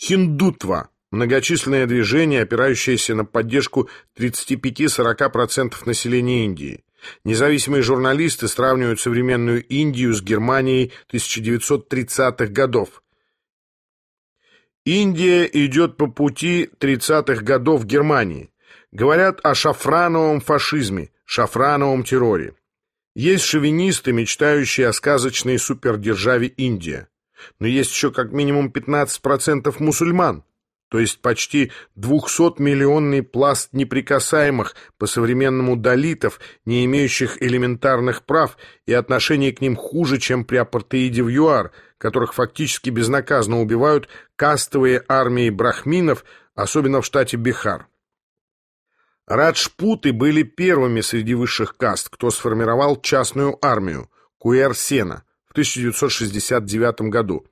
Хиндутва – многочисленное движение, опирающееся на поддержку 35-40% населения Индии. Независимые журналисты сравнивают современную Индию с Германией 1930-х годов. Индия идет по пути 30-х годов Германии. Говорят о шафрановом фашизме, шафрановом терроре. Есть шовинисты, мечтающие о сказочной супердержаве Индия. Но есть еще как минимум 15% мусульман то есть почти 200-миллионный пласт неприкасаемых, по-современному долитов, не имеющих элементарных прав, и отношение к ним хуже, чем при апартеиде в ЮАР, которых фактически безнаказанно убивают кастовые армии брахминов, особенно в штате Бихар. Раджпуты были первыми среди высших каст, кто сформировал частную армию, Куэр-Сена, 1969 году.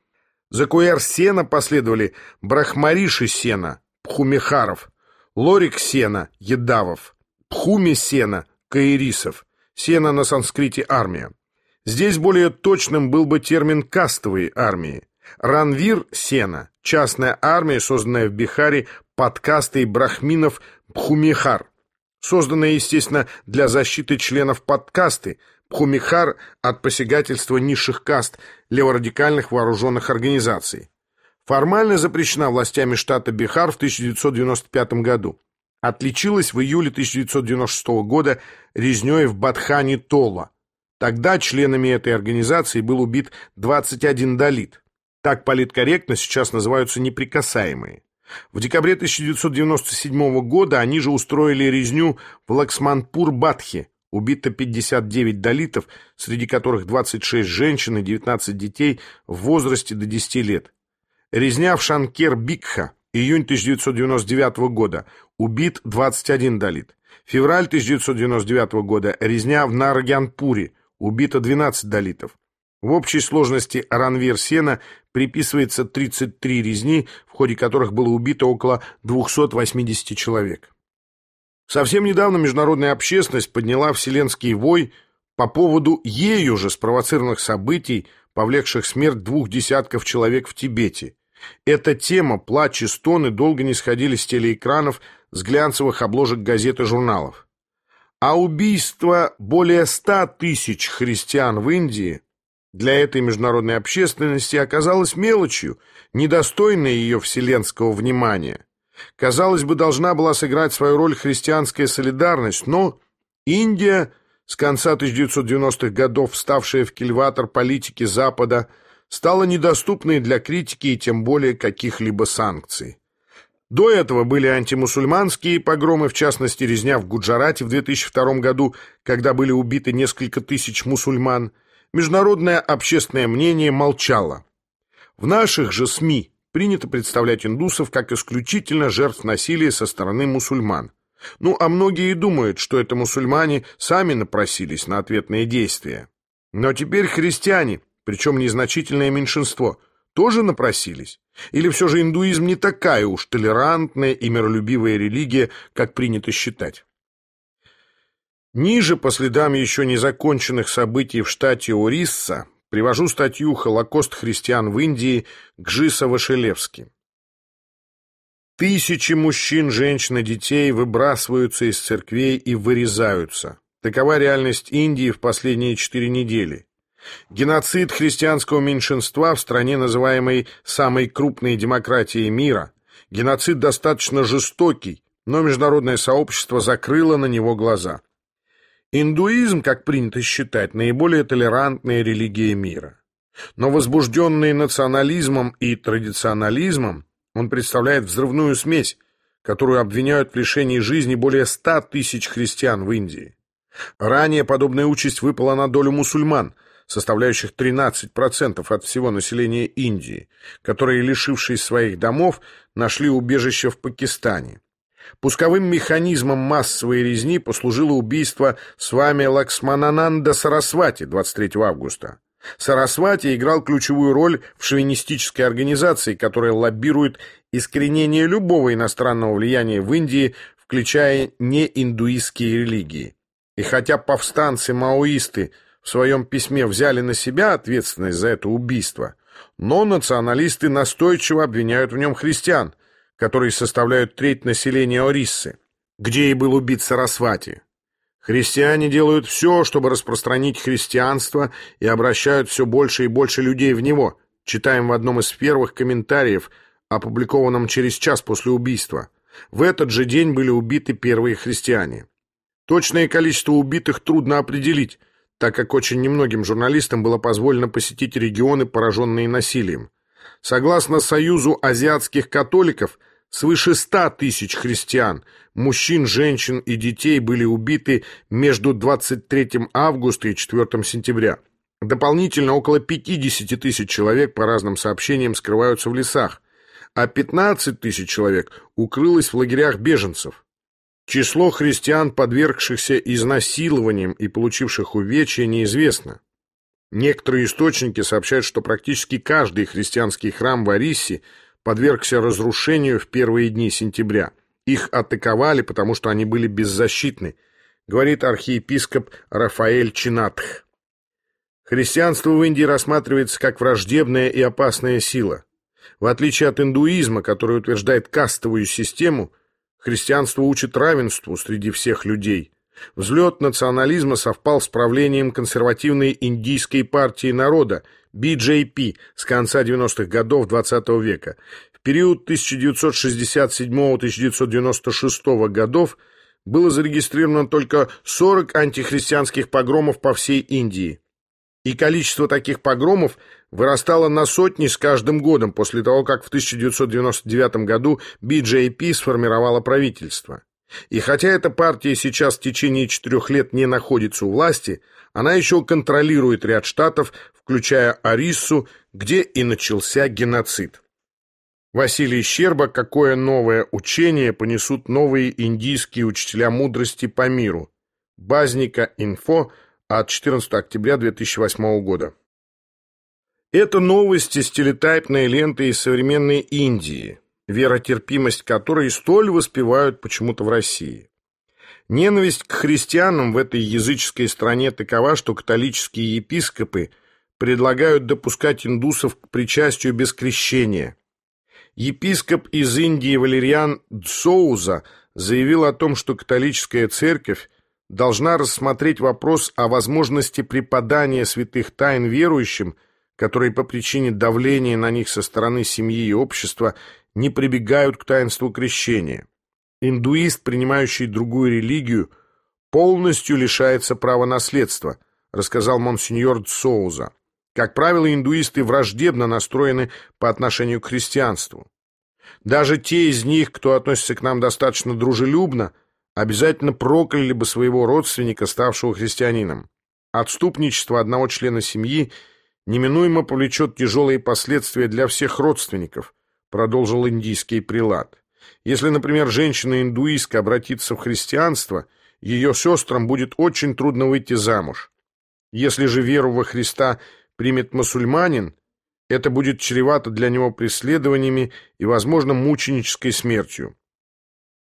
За Куэр-Сена последовали Брахмариши-Сена, Пхумихаров, Лорик-Сена, Едавов, Пхуми-Сена, Каирисов, Сена на санскрите армия. Здесь более точным был бы термин «кастовые армии». Ранвир-Сена, частная армия, созданная в Бихаре под кастой брахминов Пхумихар, созданная, естественно, для защиты членов подкасты, Пхумихар от посягательства низших каст леворадикальных вооруженных организаций. Формально запрещена властями штата Бихар в 1995 году. Отличилась в июле 1996 года резней в Бадхане Тола. Тогда членами этой организации был убит 21 далит. Так политкорректно сейчас называются неприкасаемые. В декабре 1997 года они же устроили резню в Лаксманпур-Бадхе, Убито 59 далитов, среди которых 26 женщин и 19 детей в возрасте до 10 лет. Резня в Шанкер-Бикха, июнь 1999 года, убит 21 далит. Февраль 1999 года, резня в Наргянпуре, убито 12 далитов. В общей сложности Ранвир-Сена приписывается 33 резни, в ходе которых было убито около 280 человек. Совсем недавно международная общественность подняла вселенский вой по поводу ею же спровоцированных событий, повлекших смерть двух десятков человек в Тибете. Эта тема, плач и стоны долго не сходили с телеэкранов, с глянцевых обложек газет и журналов. А убийство более ста тысяч христиан в Индии для этой международной общественности оказалось мелочью, недостойной ее вселенского внимания. Казалось бы, должна была сыграть свою роль христианская солидарность, но Индия, с конца 1990-х годов ставшая в кильватор политики Запада, стала недоступной для критики и тем более каких-либо санкций. До этого были антимусульманские погромы, в частности, резня в Гуджарате в 2002 году, когда были убиты несколько тысяч мусульман. Международное общественное мнение молчало. В наших же СМИ принято представлять индусов как исключительно жертв насилия со стороны мусульман. Ну, а многие думают, что это мусульмане сами напросились на ответные действия. Но теперь христиане, причем незначительное меньшинство, тоже напросились? Или все же индуизм не такая уж толерантная и миролюбивая религия, как принято считать? Ниже, по следам еще незаконченных событий в штате Орисса, Привожу статью «Холокост христиан в Индии» Гжиса Вашелевски. Тысячи мужчин, женщин и детей выбрасываются из церквей и вырезаются. Такова реальность Индии в последние четыре недели. Геноцид христианского меньшинства в стране, называемой самой крупной демократией мира. Геноцид достаточно жестокий, но международное сообщество закрыло на него глаза. Индуизм, как принято считать, наиболее толерантная религия мира. Но возбужденный национализмом и традиционализмом, он представляет взрывную смесь, которую обвиняют в лишении жизни более ста тысяч христиан в Индии. Ранее подобная участь выпала на долю мусульман, составляющих 13% от всего населения Индии, которые, лишившись своих домов, нашли убежище в Пакистане. Пусковым механизмом массовой резни послужило убийство с вами Лаксманананда Сарасвати 23 августа. Сарасвати играл ключевую роль в шовинистической организации, которая лоббирует искоренение любого иностранного влияния в Индии, включая неиндуистские религии. И хотя повстанцы-маоисты в своем письме взяли на себя ответственность за это убийство, Но националисты настойчиво обвиняют в нем христиан, которые составляют треть населения Ориссы, где и был убит Сарасвати. Христиане делают все, чтобы распространить христианство и обращают все больше и больше людей в него, читаем в одном из первых комментариев, опубликованном через час после убийства. В этот же день были убиты первые христиане. Точное количество убитых трудно определить, так как очень немногим журналистам было позволено посетить регионы, пораженные насилием. Согласно Союзу азиатских католиков, свыше ста тысяч христиан, мужчин, женщин и детей были убиты между 23 августа и 4 сентября. Дополнительно около 50 тысяч человек, по разным сообщениям, скрываются в лесах, а 15 тысяч человек укрылось в лагерях беженцев. Число христиан, подвергшихся изнасилованиям и получивших увечья, неизвестно. Некоторые источники сообщают, что практически каждый христианский храм в Арисе подвергся разрушению в первые дни сентября. Их атаковали, потому что они были беззащитны, говорит архиепископ Рафаэль Чинатх. Христианство в Индии рассматривается как враждебная и опасная сила. В отличие от индуизма, который утверждает кастовую систему – Христианство учит равенству среди всех людей. Взлет национализма совпал с правлением консервативной индийской партии народа BJP с конца 90-х годов XX -го века. В период 1967-1996 годов было зарегистрировано только 40 антихристианских погромов по всей Индии. И количество таких погромов вырастало на сотни с каждым годом после того, как в 1999 году BJP сформировала правительство. И хотя эта партия сейчас в течение четырех лет не находится у власти, она еще контролирует ряд штатов, включая Ариссу, где и начался геноцид. Василий Щерба, какое новое учение понесут новые индийские учителя мудрости по миру. Базника Инфо – от 14 октября 2008 года. Это новости с телетайпной ленты из современной Индии, веротерпимость которой столь воспевают почему-то в России. Ненависть к христианам в этой языческой стране такова, что католические епископы предлагают допускать индусов к причастию без крещения. Епископ из Индии Валериан Дзоуза заявил о том, что католическая церковь должна рассмотреть вопрос о возможности преподания святых тайн верующим, которые по причине давления на них со стороны семьи и общества не прибегают к таинству крещения. Индуист, принимающий другую религию, полностью лишается права наследства, рассказал монсеньор Соуза. Как правило, индуисты враждебно настроены по отношению к христианству. Даже те из них, кто относится к нам достаточно дружелюбно, обязательно прокляли бы своего родственника, ставшего христианином. Отступничество одного члена семьи неминуемо повлечет тяжелые последствия для всех родственников, продолжил индийский прилад. Если, например, женщина-индуистка обратится в христианство, ее сестрам будет очень трудно выйти замуж. Если же веру во Христа примет мусульманин, это будет чревато для него преследованиями и, возможно, мученической смертью.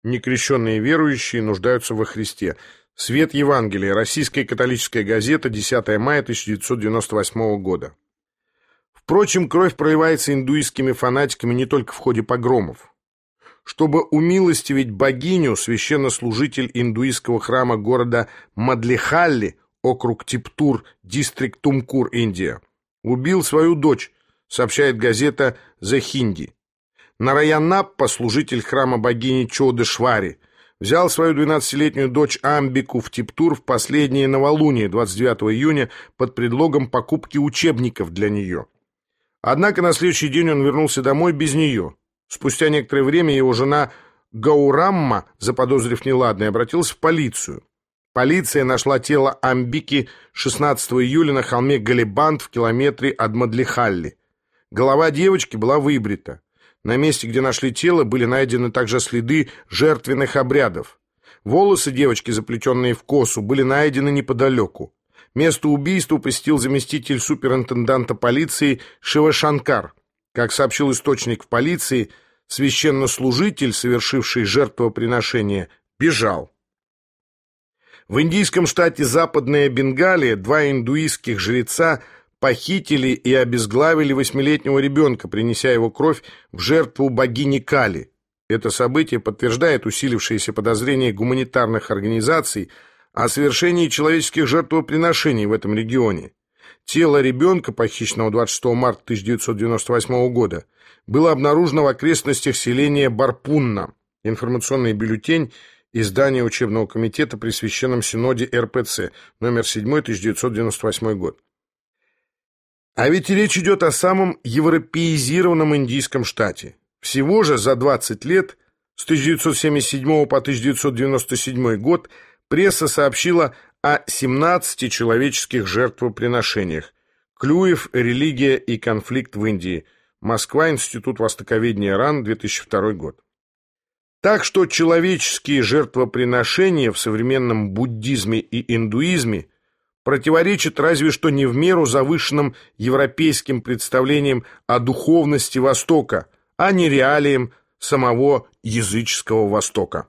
Некрещенные верующие нуждаются во Христе. Свет Евангелия. Российская католическая газета. 10 мая 1998 года. Впрочем, кровь проливается индуистскими фанатиками не только в ходе погромов. Чтобы умилостивить богиню, священнослужитель индуистского храма города Мадлихалли, округ Типтур, дистрикт Тумкур, Индия, убил свою дочь, сообщает газета «The Hindi». Нараянаппа, служитель храма богини Чоды-Швари, взял свою 12-летнюю дочь Амбику в Типтур в последнее новолуние 29 июня под предлогом покупки учебников для нее. Однако на следующий день он вернулся домой без нее. Спустя некоторое время его жена Гаурамма, заподозрив неладное, обратилась в полицию. Полиция нашла тело Амбики 16 июля на холме Галибант в километре от Мадлихалли. Голова девочки была выбрита. На месте, где нашли тело, были найдены также следы жертвенных обрядов. Волосы девочки, заплетенные в косу, были найдены неподалеку. Место убийства посетил заместитель суперинтенданта полиции Шивашанкар. Как сообщил источник в полиции, священнослужитель, совершивший жертвоприношение, бежал. В индийском штате Западная Бенгалия два индуистских жреца похитили и обезглавили восьмилетнего ребенка, принеся его кровь в жертву богини Кали. Это событие подтверждает усилившиеся подозрения гуманитарных организаций о совершении человеческих жертвоприношений в этом регионе. Тело ребенка, похищенного 26 марта 1998 года, было обнаружено в окрестностях селения Барпунна. Информационный бюллетень издания учебного комитета при Священном Синоде РПЦ, номер 7, 1998 год. А ведь речь идет о самом европеизированном индийском штате. Всего же за 20 лет, с 1977 по 1997 год, пресса сообщила о 17 человеческих жертвоприношениях. Клюев, религия и конфликт в Индии. Москва, Институт Востоковедения РАН, 2002 год. Так что человеческие жертвоприношения в современном буддизме и индуизме противоречат разве что не в меру завышенным европейским представлениям о духовности Востока, а не реалиям самого языческого Востока.